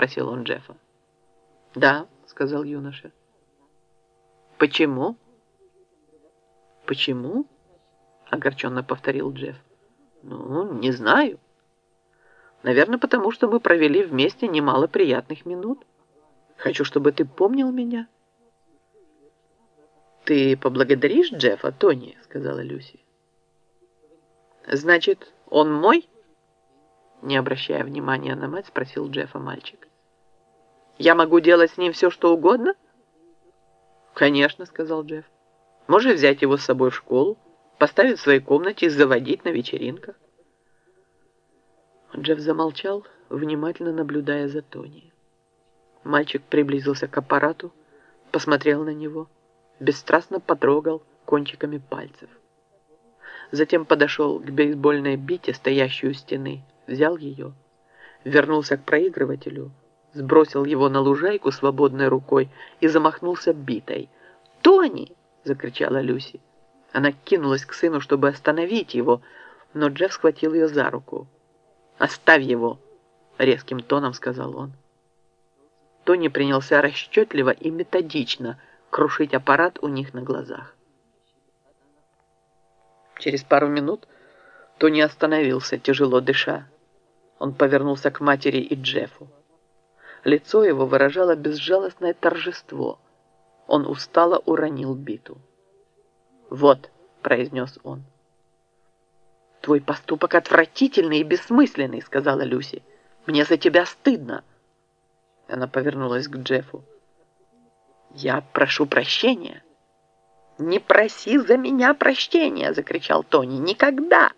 спросил он Джеффа. «Да», — сказал юноша. «Почему?» «Почему?» — огорченно повторил Джефф. «Ну, не знаю. Наверное, потому что мы провели вместе немало приятных минут. Хочу, чтобы ты помнил меня». «Ты поблагодаришь Джеффа, Тони?» — сказала Люси. «Значит, он мой?» Не обращая внимания на мать, спросил Джеффа мальчик. «Я могу делать с ним все, что угодно?» «Конечно», — сказал Джефф. «Можешь взять его с собой в школу, поставить в своей комнате и заводить на вечеринках». Джефф замолчал, внимательно наблюдая за Тони. Мальчик приблизился к аппарату, посмотрел на него, бесстрастно потрогал кончиками пальцев. Затем подошел к бейсбольной бите, стоящей у стены, взял ее, вернулся к проигрывателю, сбросил его на лужайку свободной рукой и замахнулся битой. «Тони!» — закричала Люси. Она кинулась к сыну, чтобы остановить его, но Джефф схватил ее за руку. «Оставь его!» — резким тоном сказал он. Тони принялся расчетливо и методично крушить аппарат у них на глазах. Через пару минут Тони остановился, тяжело дыша. Он повернулся к матери и Джеффу. Лицо его выражало безжалостное торжество. Он устало уронил биту. «Вот», — произнес он. «Твой поступок отвратительный и бессмысленный», — сказала Люси. «Мне за тебя стыдно». Она повернулась к Джеффу. «Я прошу прощения». «Не проси за меня прощения!» — закричал Тони. «Никогда!»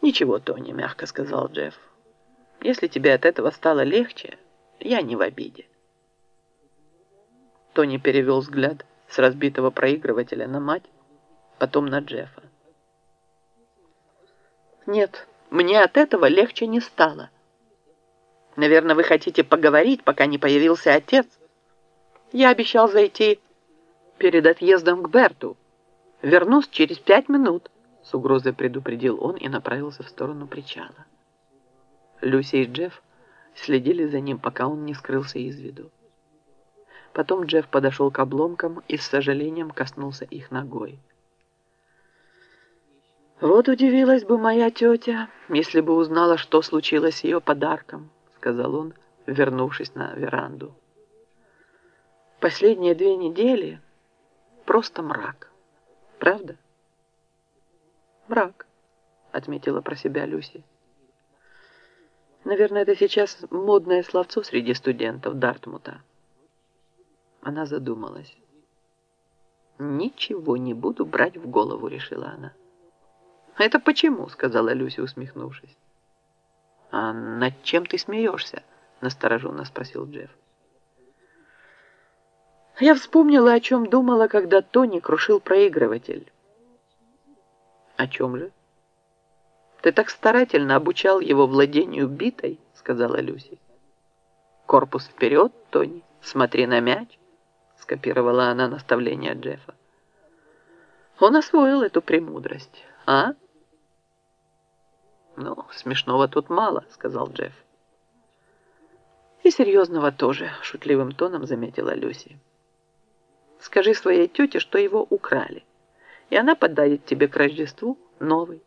«Ничего, Тони», — мягко сказал Джефф. «Если тебе от этого стало легче, я не в обиде». Тони перевел взгляд с разбитого проигрывателя на мать, потом на Джеффа. «Нет, мне от этого легче не стало. Наверное, вы хотите поговорить, пока не появился отец. Я обещал зайти перед отъездом к Берту. Вернусь через пять минут». С угрозой предупредил он и направился в сторону причала. Люси и Джефф следили за ним, пока он не скрылся из виду. Потом Джефф подошел к обломкам и с сожалением коснулся их ногой. «Вот удивилась бы моя тетя, если бы узнала, что случилось с ее подарком», сказал он, вернувшись на веранду. «Последние две недели просто мрак, правда?» «Брак», — отметила про себя Люси. «Наверное, это сейчас модное словцо среди студентов Дартмута». Она задумалась. «Ничего не буду брать в голову», — решила она. «Это почему?» — сказала Люси, усмехнувшись. «А над чем ты смеешься?» — настороженно спросил Джефф. Я вспомнила, о чем думала, когда Тони крушил проигрыватель. «О чем же?» «Ты так старательно обучал его владению битой», — сказала Люси. «Корпус вперед, Тони, смотри на мяч», — скопировала она наставление Джеффа. Он освоил эту премудрость, а? «Ну, смешного тут мало», — сказал Джефф. «И серьезного тоже», — шутливым тоном заметила Люси. «Скажи своей тете, что его украли и она подарит тебе к Рождеству новый.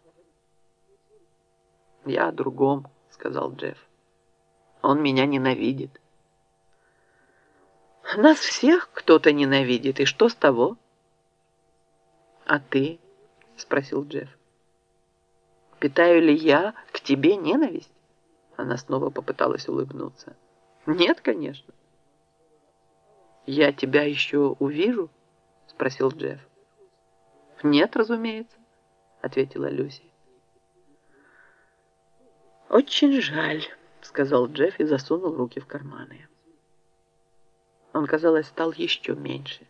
«Я о другом», — сказал Джефф. «Он меня ненавидит». «Нас всех кто-то ненавидит, и что с того?» «А ты?» — спросил Джефф. «Питаю ли я к тебе ненависть?» Она снова попыталась улыбнуться. «Нет, конечно». «Я тебя еще увижу?» — спросил Джефф. «Нет, разумеется», — ответила Люси. «Очень жаль», — сказал Джефф и засунул руки в карманы. Он, казалось, стал еще меньше.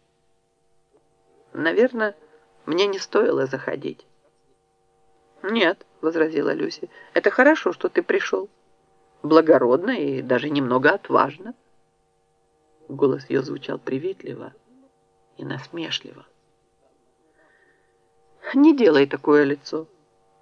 «Наверное, мне не стоило заходить». «Нет», — возразила Люси, — «это хорошо, что ты пришел. Благородно и даже немного отважно». Голос ее звучал приветливо и насмешливо. Не делай такое лицо.